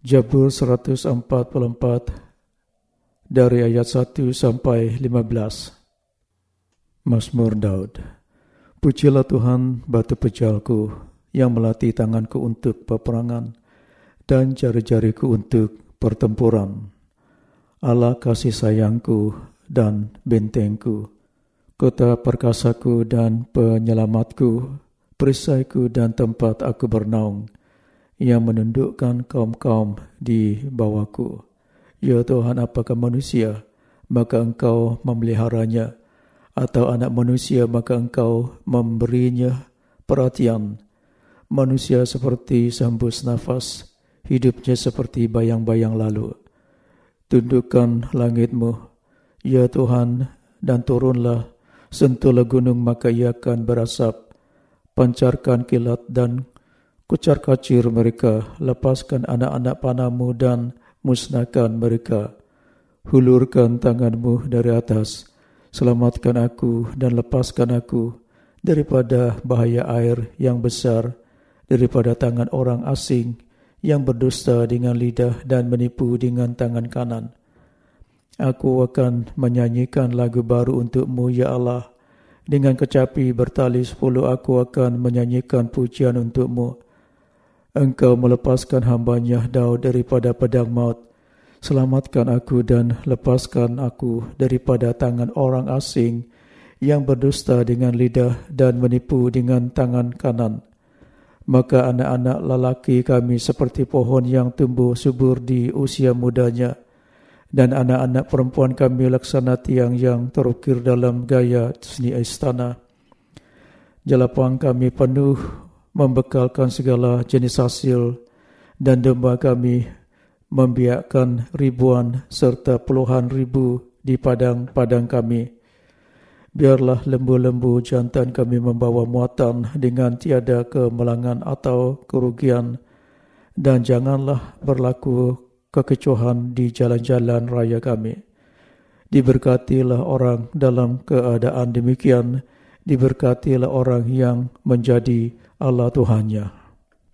Jabur 144 dari ayat 1 sampai 15. Mazmur Daud. Pujilah Tuhan batu pejalku yang melatih tanganku untuk peperangan dan jari-jariku untuk pertempuran. Allah kasih sayangku dan bentengku, kota perkasaku dan penyelamatku, perisaiku dan tempat aku bernaung yang menundukkan kaum-kaum di bawahku. Ya Tuhan, apakah manusia, maka engkau memeliharanya, atau anak manusia, maka engkau memberinya perhatian. Manusia seperti sambus nafas, hidupnya seperti bayang-bayang lalu. Tundukkan langitmu, ya Tuhan, dan turunlah, sentuhlah gunung, maka ia akan berasap. Pancarkan kilat dan kucar kacir mereka, lepaskan anak-anak panamu dan musnahkan mereka. Hulurkan tanganmu dari atas, selamatkan aku dan lepaskan aku daripada bahaya air yang besar, daripada tangan orang asing yang berdusta dengan lidah dan menipu dengan tangan kanan. Aku akan menyanyikan lagu baru untukmu, Ya Allah. Dengan kecapi bertali sepuluh aku akan menyanyikan pujian untukmu. Engkau melepaskan hambanya Daud daripada pedang maut. Selamatkan aku dan lepaskan aku daripada tangan orang asing yang berdusta dengan lidah dan menipu dengan tangan kanan. Maka anak-anak lelaki kami seperti pohon yang tumbuh subur di usia mudanya. Dan anak-anak perempuan kami laksana tiang yang terukir dalam gaya seni istana. Jalapang kami penuh membekalkan segala jenis hasil dan domba kami membiarkan ribuan serta puluhan ribu di padang-padang kami. Biarlah lembu-lembu jantan kami membawa muatan dengan tiada kemelangan atau kerugian dan janganlah berlaku kekecohan di jalan-jalan raya kami. Diberkatilah orang dalam keadaan demikian, diberkatilah orang yang menjadi Allah Tuhannya.